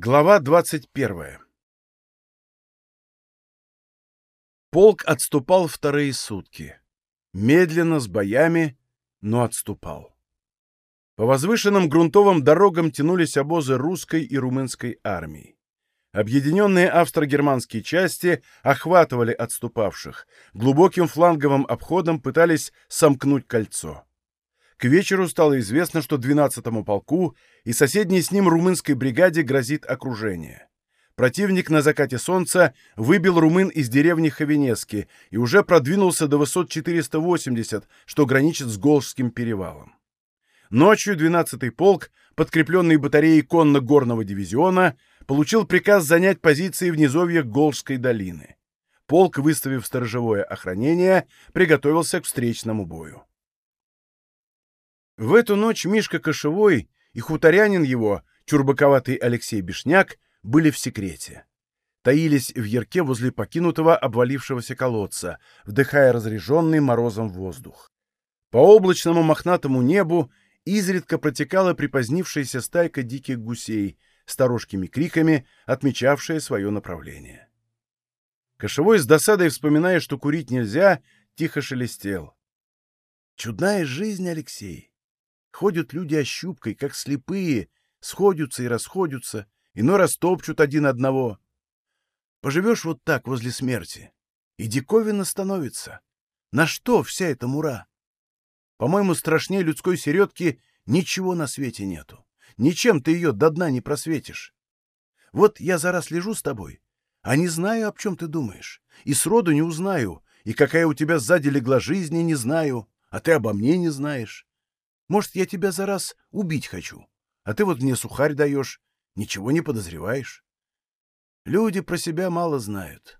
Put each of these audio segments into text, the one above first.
Глава 21 Полк отступал вторые сутки. Медленно, с боями, но отступал. По возвышенным грунтовым дорогам тянулись обозы русской и румынской армий. Объединенные австро-германские части охватывали отступавших, глубоким фланговым обходом пытались сомкнуть кольцо. К вечеру стало известно, что 12-му полку и соседней с ним румынской бригаде грозит окружение. Противник на закате солнца выбил румын из деревни Ховенески и уже продвинулся до высот 480, что граничит с Голжским перевалом. Ночью 12-й полк, подкрепленный батареей конно-горного дивизиона, получил приказ занять позиции в низовьях Голжской долины. Полк, выставив сторожевое охранение, приготовился к встречному бою. В эту ночь Мишка Кошевой и хуторянин его, чурбаковатый Алексей Бешняк, были в секрете. Таились в ярке возле покинутого обвалившегося колодца, вдыхая разреженный морозом воздух. По облачному мохнатому небу изредка протекала припозднившаяся стайка диких гусей, старушкими криками, отмечавшая свое направление. Кошевой с досадой, вспоминая, что курить нельзя, тихо шелестел. «Чудная жизнь, Алексей! Ходят люди ощупкой, как слепые, сходятся и расходятся, иной раз топчут один одного. Поживешь вот так возле смерти, и диковина становится. На что вся эта мура? По-моему, страшнее людской середки ничего на свете нету. Ничем ты ее до дна не просветишь. Вот я за раз лежу с тобой, а не знаю, об чем ты думаешь, и сроду не узнаю, и какая у тебя сзади легла жизнь, не знаю, а ты обо мне не знаешь. Может, я тебя за раз убить хочу, а ты вот мне сухарь даешь, ничего не подозреваешь. Люди про себя мало знают.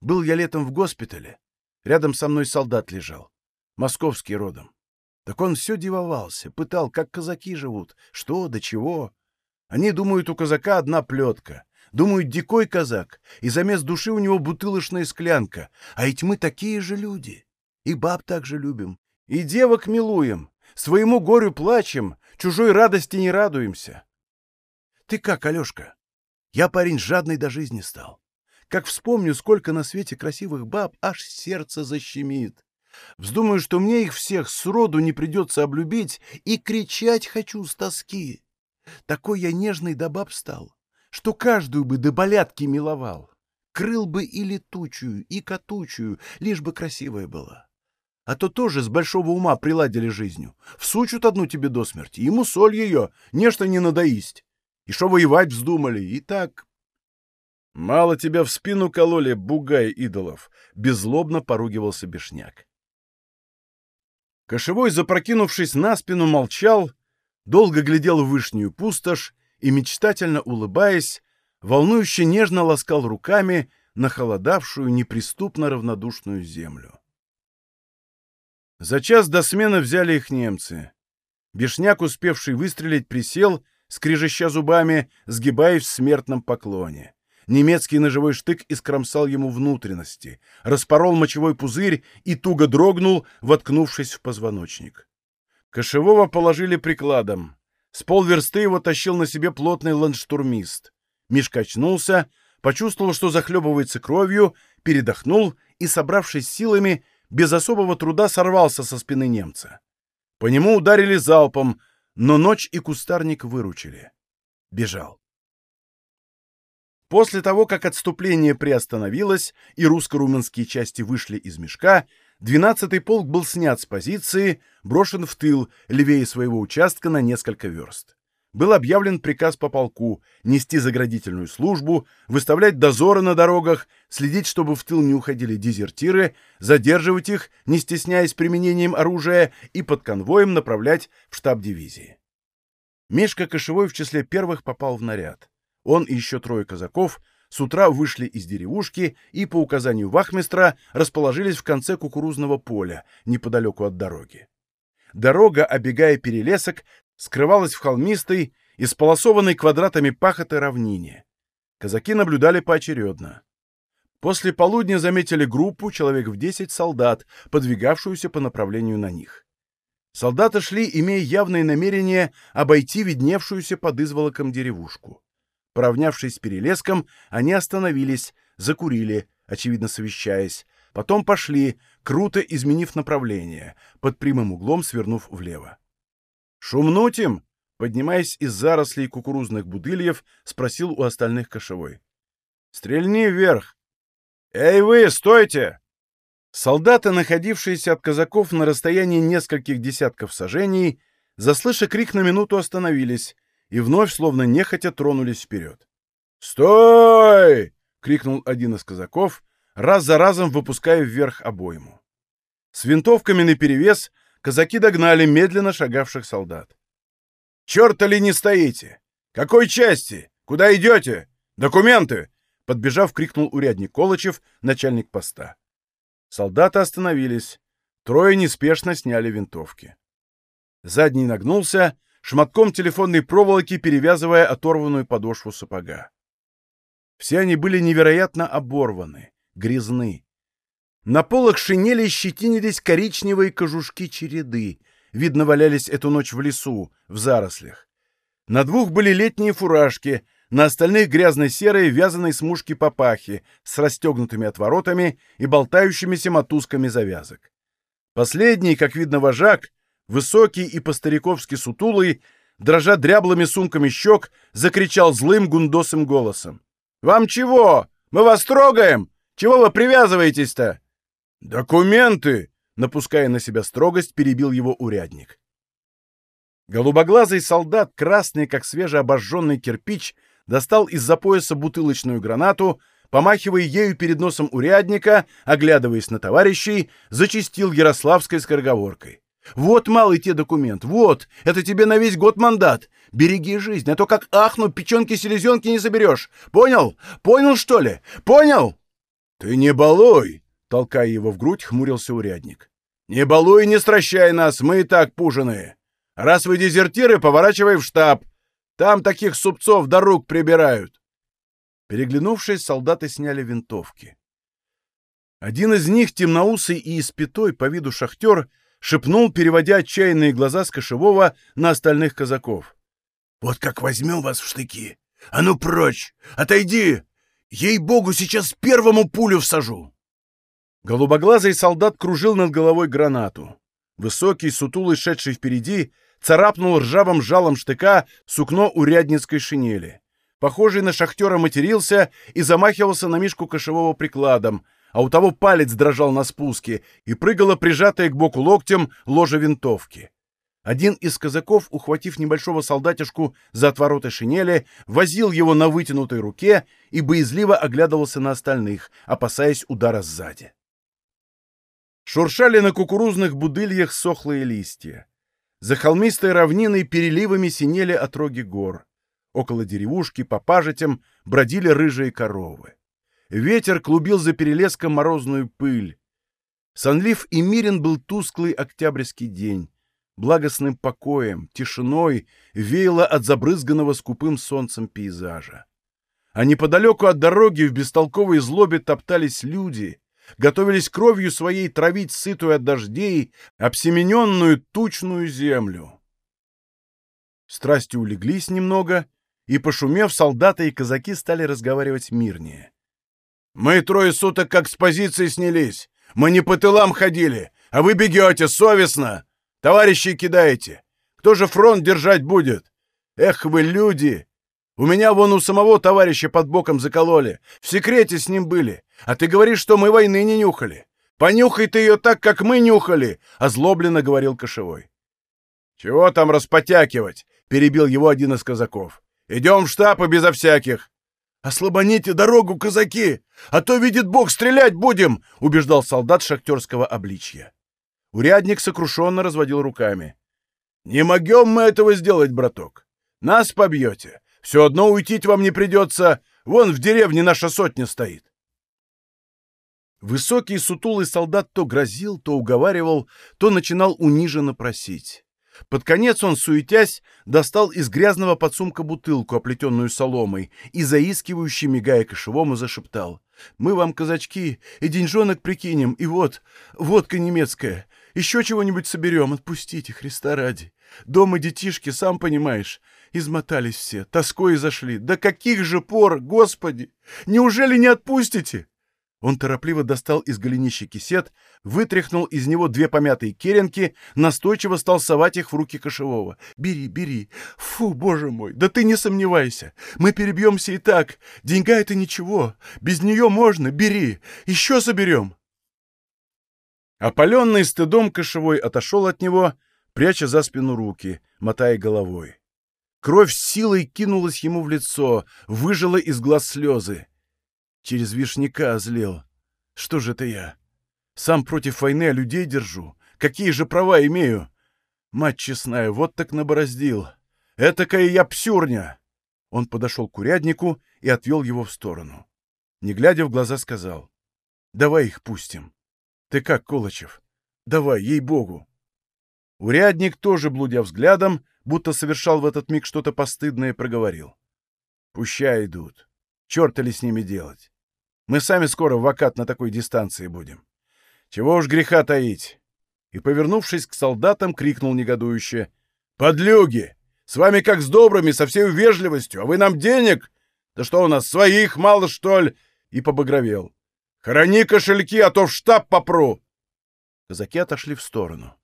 Был я летом в госпитале, рядом со мной солдат лежал, московский родом. Так он все дивовался, пытал, как казаки живут, что, до чего. Они думают, у казака одна плетка. Думают, дикой казак, и замес души у него бутылочная склянка. А ведь мы такие же люди. И баб так же любим, и девок милуем, Своему горю плачем, чужой радости не радуемся. Ты как, Алешка? Я парень жадный до жизни стал. Как вспомню, сколько на свете красивых баб, аж сердце защемит. Вздумаю, что мне их всех сроду не придется облюбить, и кричать хочу с тоски. Такой я нежный до баб стал, что каждую бы до болятки миловал. Крыл бы и летучую, и катучую, лишь бы красивая была. А то тоже с большого ума приладили жизнью. Всучут одну тебе до смерти, ему соль ее, нечто не надоесть. И шо воевать вздумали, и так... Мало тебя в спину кололи, бугай идолов, беззлобно поругивался Бешняк. Кошевой, запрокинувшись на спину, молчал, долго глядел в вышнюю пустошь и, мечтательно улыбаясь, волнующе нежно ласкал руками на холодавшую, неприступно равнодушную землю. За час до смены взяли их немцы. Бешняк, успевший выстрелить, присел, скрежеща зубами, сгибаясь в смертном поклоне. Немецкий ножевой штык искромсал ему внутренности, распорол мочевой пузырь и туго дрогнул, воткнувшись в позвоночник. Кошевого положили прикладом. С полверсты его тащил на себе плотный ландштурмист. Мишка очнулся, почувствовал, что захлебывается кровью, передохнул и, собравшись силами, без особого труда сорвался со спины немца. По нему ударили залпом, но ночь и кустарник выручили. Бежал. После того, как отступление приостановилось и русско-румынские части вышли из мешка, 12-й полк был снят с позиции, брошен в тыл, левее своего участка на несколько верст был объявлен приказ по полку нести заградительную службу, выставлять дозоры на дорогах, следить, чтобы в тыл не уходили дезертиры, задерживать их, не стесняясь применением оружия, и под конвоем направлять в штаб дивизии. Мишка Кошевой в числе первых попал в наряд. Он и еще трое казаков с утра вышли из деревушки и, по указанию вахмистра, расположились в конце кукурузного поля, неподалеку от дороги. Дорога, обегая перелесок, скрывалась в холмистой, исполосованной квадратами пахоты равнине. Казаки наблюдали поочередно. После полудня заметили группу, человек в десять солдат, подвигавшуюся по направлению на них. Солдаты шли, имея явное намерение обойти видневшуюся под изволоком деревушку. Поравнявшись с перелеском, они остановились, закурили, очевидно совещаясь, потом пошли, круто изменив направление, под прямым углом свернув влево. «Шумнуть им?» — поднимаясь из зарослей кукурузных будыльев, спросил у остальных кошевой. «Стрельни вверх!» «Эй вы, стойте!» Солдаты, находившиеся от казаков на расстоянии нескольких десятков сажений, заслыша крик на минуту остановились и вновь, словно нехотя, тронулись вперед. «Стой!» — крикнул один из казаков, раз за разом выпуская вверх обойму. С винтовками наперевес казаки догнали медленно шагавших солдат. «Черта ли не стоите? Какой части? Куда идете? Документы!» Подбежав, крикнул урядник Колычев, начальник поста. Солдаты остановились. Трое неспешно сняли винтовки. Задний нагнулся, шматком телефонной проволоки перевязывая оторванную подошву сапога. Все они были невероятно оборваны, грязны. На полах шинели щетинились коричневые кожушки череды, видно, валялись эту ночь в лесу, в зарослях. На двух были летние фуражки, на остальных грязно-серые вязаные смушки папахи с расстегнутыми отворотами и болтающимися мотузками завязок. Последний, как видно, вожак, высокий и по-стариковски сутулый, дрожа дряблыми сумками щек, закричал злым гундосым голосом. «Вам чего? Мы вас трогаем! Чего вы привязываетесь-то?» «Документы!» — напуская на себя строгость, перебил его урядник. Голубоглазый солдат, красный, как свежеобожженный кирпич, достал из-за пояса бутылочную гранату, помахивая ею перед носом урядника, оглядываясь на товарищей, зачистил ярославской скороговоркой. «Вот, малый те документ, вот, это тебе на весь год мандат. Береги жизнь, а то как ахну, печенки-селезенки не соберешь. Понял? Понял, что ли? Понял?» «Ты не балуй!» — толкая его в грудь, хмурился урядник. «Не балуй не стращай нас, мы и так пуженые. Раз вы дезертиры, поворачивай в штаб. Там таких супцов до рук прибирают. Переглянувшись, солдаты сняли винтовки. Один из них, темноусый и испятой, по виду шахтер, шепнул, переводя отчаянные глаза с кошевого на остальных казаков. «Вот как возьмем вас в штыки! А ну прочь! Отойди! Ей-богу, сейчас первому пулю всажу!» Голубоглазый солдат кружил над головой гранату. Высокий, сутулый, шедший впереди, царапнул ржавым жалом штыка сукно урядницкой шинели. Похожий на шахтера матерился и замахивался на Мишку кошевого прикладом, а у того палец дрожал на спуске и прыгала прижатая к боку локтем ложа винтовки. Один из казаков, ухватив небольшого солдатишку за отвороты шинели, возил его на вытянутой руке и боязливо оглядывался на остальных, опасаясь удара сзади. Шуршали на кукурузных будыльях сохлые листья. За холмистой равниной переливами синели отроги гор. Около деревушки по пажитям бродили рыжие коровы. Ветер клубил за перелеском морозную пыль. Сонлив и мирен был тусклый октябрьский день. Благостным покоем, тишиной веяло от забрызганного скупым солнцем пейзажа. А неподалеку от дороги в бестолковой злобе топтались люди, готовились кровью своей травить сытую от дождей, обсемененную тучную землю. Страсти улеглись немного, и, пошумев, солдаты и казаки стали разговаривать мирнее. «Мы трое суток как с позиции снялись. Мы не по тылам ходили, а вы бегете совестно. Товарищей кидаете. Кто же фронт держать будет? Эх вы, люди! У меня вон у самого товарища под боком закололи. В секрете с ним были. А ты говоришь, что мы войны не нюхали. Понюхай ты ее так, как мы нюхали, — озлобленно говорил Кошевой. Чего там распотякивать? — перебил его один из казаков. Идем в штаб и безо всяких. «Ослабоните дорогу, казаки! А то, видит Бог, стрелять будем!» — убеждал солдат шахтерского обличья. Урядник сокрушенно разводил руками. «Не могем мы этого сделать, браток. Нас побьете. Все одно уйти вам не придется. Вон в деревне наша сотня стоит. Высокий сутулый солдат то грозил, то уговаривал, то начинал униженно просить. Под конец он, суетясь, достал из грязного подсумка бутылку, оплетенную соломой, и, заискивающий, мигая кошевому, зашептал. «Мы вам, казачки, и деньжонок прикинем, и вот, водка немецкая. Еще чего-нибудь соберем, отпустите, Христа ради. Дома детишки, сам понимаешь. Измотались все, тоской зашли. До каких же пор, Господи! Неужели не отпустите?» Он торопливо достал из голенища кисет, вытряхнул из него две помятые керенки, настойчиво стал совать их в руки кошевого. «Бери, бери! Фу, боже мой! Да ты не сомневайся! Мы перебьемся и так! Деньга — это ничего! Без нее можно! Бери! Еще соберем!» Опаленный стыдом кошевой отошел от него, пряча за спину руки, мотая головой. Кровь силой кинулась ему в лицо, выжила из глаз слезы. Через вишняка озлел. Что же это я? Сам против войны, а людей держу. Какие же права имею? Мать честная, вот так набороздил. Этакая я псюрня!» Он подошел к уряднику и отвел его в сторону. Не глядя в глаза, сказал. «Давай их пустим. Ты как, Колычев? Давай, ей-богу!» Урядник, тоже блудя взглядом, будто совершал в этот миг что-то постыдное, проговорил. «Пущай идут. Черта ли с ними делать? Мы сами скоро в вакат на такой дистанции будем. Чего уж греха таить!» И, повернувшись к солдатам, крикнул негодующе. «Подлюги! С вами как с добрыми, со всей вежливостью, а вы нам денег? Да что у нас, своих мало, что ли?» И побагровел. «Храни кошельки, а то в штаб попру!» Казаки отошли в сторону.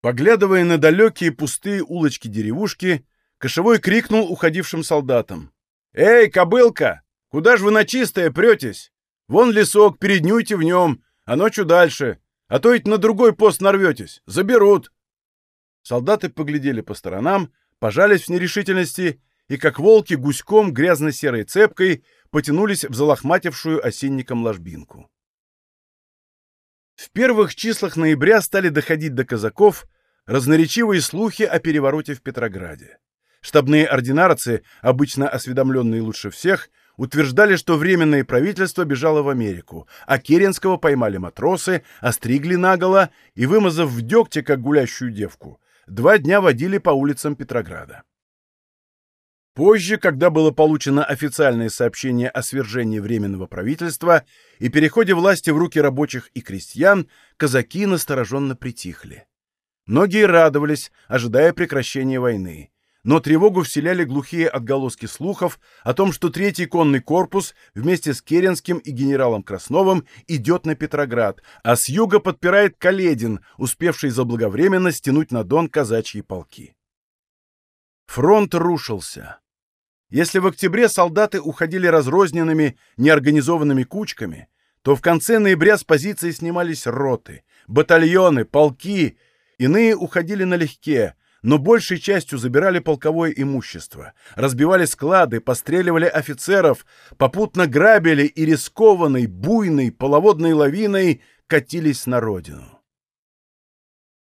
Поглядывая на далекие пустые улочки-деревушки, Кошевой крикнул уходившим солдатам. «Эй, кобылка! Куда ж вы на чистое претесь? Вон лесок, переднюйте в нем, а ночью дальше. А то ведь на другой пост нарветесь. Заберут!» Солдаты поглядели по сторонам, пожались в нерешительности и, как волки, гуськом грязно-серой цепкой потянулись в залохматившую осенником ложбинку. В первых числах ноября стали доходить до казаков разноречивые слухи о перевороте в Петрограде. Штабные ординарцы, обычно осведомленные лучше всех, утверждали, что Временное правительство бежало в Америку, а Керенского поймали матросы, остригли наголо и, вымазав в дегте, как гулящую девку, два дня водили по улицам Петрограда. Позже, когда было получено официальное сообщение о свержении Временного правительства и переходе власти в руки рабочих и крестьян, казаки настороженно притихли. Многие радовались, ожидая прекращения войны но тревогу вселяли глухие отголоски слухов о том, что третий конный корпус вместе с Керенским и генералом Красновым идет на Петроград, а с юга подпирает Каледин, успевший заблаговременно стянуть на Дон казачьи полки. Фронт рушился. Если в октябре солдаты уходили разрозненными, неорганизованными кучками, то в конце ноября с позиции снимались роты, батальоны, полки, иные уходили налегке, но большей частью забирали полковое имущество, разбивали склады, постреливали офицеров, попутно грабили и рискованной, буйной, половодной лавиной катились на родину.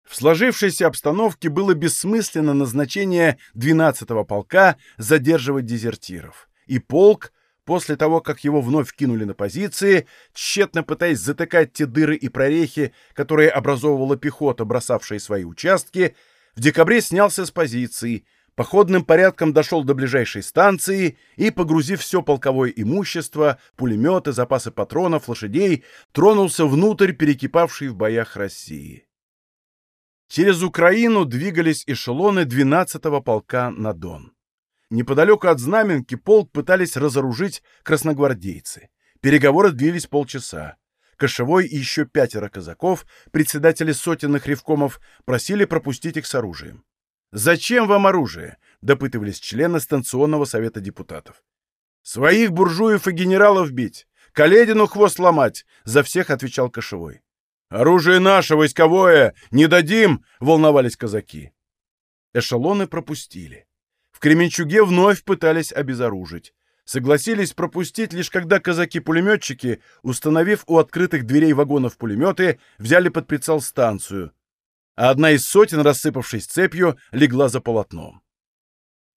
В сложившейся обстановке было бессмысленно назначение 12-го полка задерживать дезертиров, и полк, после того, как его вновь кинули на позиции, тщетно пытаясь затыкать те дыры и прорехи, которые образовывала пехота, бросавшая свои участки, в декабре снялся с позиции, походным порядком дошел до ближайшей станции и, погрузив все полковое имущество, пулеметы, запасы патронов, лошадей, тронулся внутрь перекипавшей в боях России. Через Украину двигались эшелоны 12-го полка на Дон. Неподалеку от Знаменки полк пытались разоружить красногвардейцы. Переговоры длились полчаса. Кошевой и еще пятеро казаков, председатели сотенных ревкомов, просили пропустить их с оружием. «Зачем вам оружие?» — допытывались члены станционного совета депутатов. «Своих буржуев и генералов бить! Каледину хвост ломать!» — за всех отвечал Кошевой. «Оружие наше, войсковое! Не дадим!» — волновались казаки. Эшелоны пропустили. В Кременчуге вновь пытались обезоружить согласились пропустить лишь когда казаки-пулеметчики, установив у открытых дверей вагонов пулеметы, взяли под прицел станцию, а одна из сотен, рассыпавшись цепью, легла за полотном.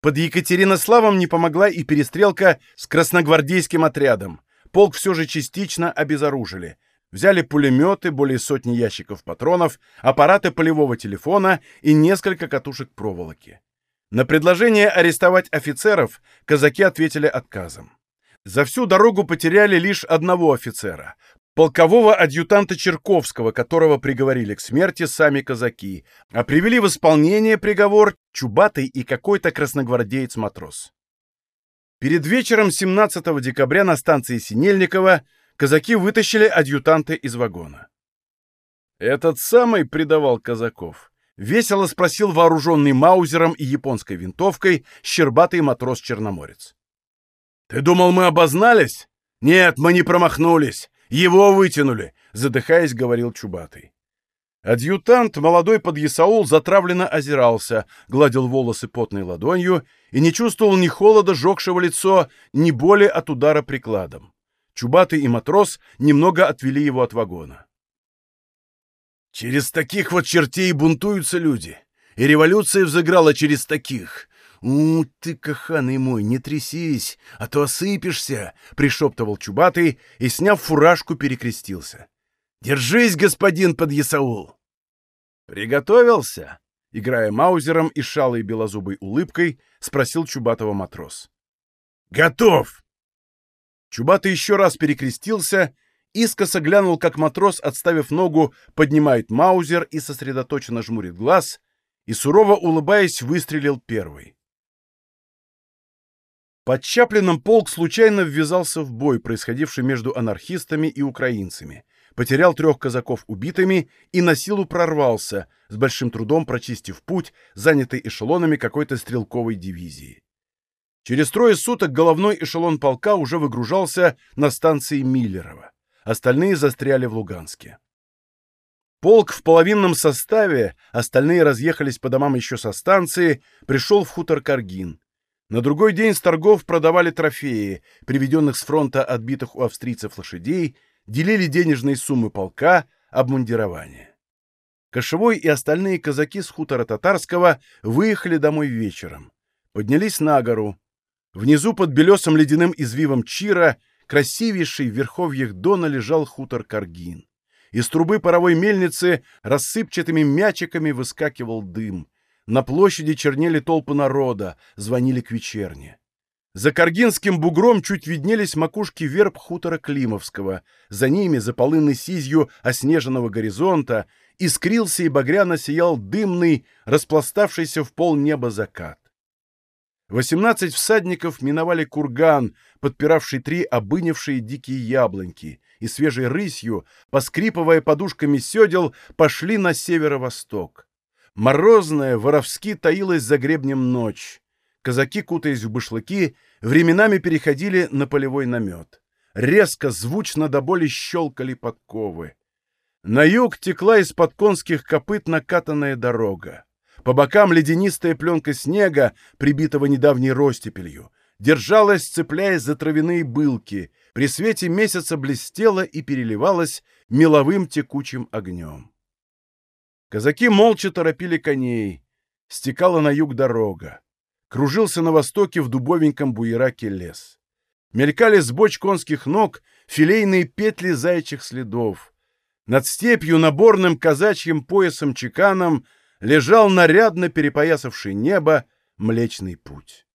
Под Екатеринославом не помогла и перестрелка с красногвардейским отрядом. Полк все же частично обезоружили. Взяли пулеметы, более сотни ящиков патронов, аппараты полевого телефона и несколько катушек проволоки. На предложение арестовать офицеров казаки ответили отказом. За всю дорогу потеряли лишь одного офицера. полкового адъютанта Черковского, которого приговорили к смерти сами казаки, а привели в исполнение приговор Чубатый и какой-то красногвардеец-матрос. Перед вечером 17 декабря на станции Синельникова казаки вытащили адъютанта из вагона. Этот самый предавал казаков. Весело спросил вооруженный маузером и японской винтовкой щербатый матрос-черноморец. «Ты думал, мы обознались? Нет, мы не промахнулись. Его вытянули!» — задыхаясь, говорил Чубатый. Адъютант, молодой подъясаул, затравленно озирался, гладил волосы потной ладонью и не чувствовал ни холода, жегшего лицо, ни боли от удара прикладом. Чубатый и матрос немного отвели его от вагона. «Через таких вот чертей бунтуются люди, и революция взыграла через таких. «У, ты, каханый мой, не трясись, а то осыпешься!» — пришептывал Чубатый и, сняв фуражку, перекрестился. «Держись, господин подъясаул!» «Приготовился?» — играя маузером и шалой белозубой улыбкой, спросил Чубатого матрос. «Готов!» Чубатый еще раз перекрестился, искоса глянул, как матрос, отставив ногу, поднимает маузер и сосредоточенно жмурит глаз, и, сурово улыбаясь, выстрелил первый. Под Чаплином полк случайно ввязался в бой, происходивший между анархистами и украинцами, потерял трех казаков убитыми и на силу прорвался, с большим трудом прочистив путь, занятый эшелонами какой-то стрелковой дивизии. Через трое суток головной эшелон полка уже выгружался на станции Миллерово. Остальные застряли в Луганске. Полк в половинном составе, остальные разъехались по домам еще со станции, пришел в хутор Каргин. На другой день с торгов продавали трофеи, приведенных с фронта отбитых у австрийцев лошадей, делили денежные суммы полка, обмундирование. Кошевой и остальные казаки с хутора Татарского выехали домой вечером. Поднялись на гору. Внизу под белесым ледяным извивом Чира, красивейший в верховьях Дона, лежал хутор Каргин. Из трубы паровой мельницы рассыпчатыми мячиками выскакивал дым. На площади чернели толпы народа, звонили к вечерне. За Каргинским бугром чуть виднелись макушки верб хутора Климовского. За ними, за полынной сизью оснеженного горизонта, искрился и багряно сиял дымный, распластавшийся в пол неба закат. Восемнадцать всадников миновали курган, подпиравший три обынившие дикие яблоньки, и свежей рысью, поскрипывая подушками седел, пошли на северо-восток. Морозная, воровски таилась за гребнем ночь. Казаки, кутаясь в башлыки, временами переходили на полевой намет. Резко, звучно до боли щелкали подковы. На юг текла из-под конских копыт накатанная дорога. По бокам ледянистая пленка снега, прибитого недавней ростепелью, держалась, цепляясь за травяные былки, при свете месяца блестела и переливалась меловым текучим огнем. Казаки молча торопили коней. Стекала на юг дорога. Кружился на востоке в дубовеньком буераке лес. Мелькали с боч конских ног филейные петли зайчих следов. Над степью наборным казачьим поясом-чеканом лежал нарядно перепоясавший небо Млечный Путь.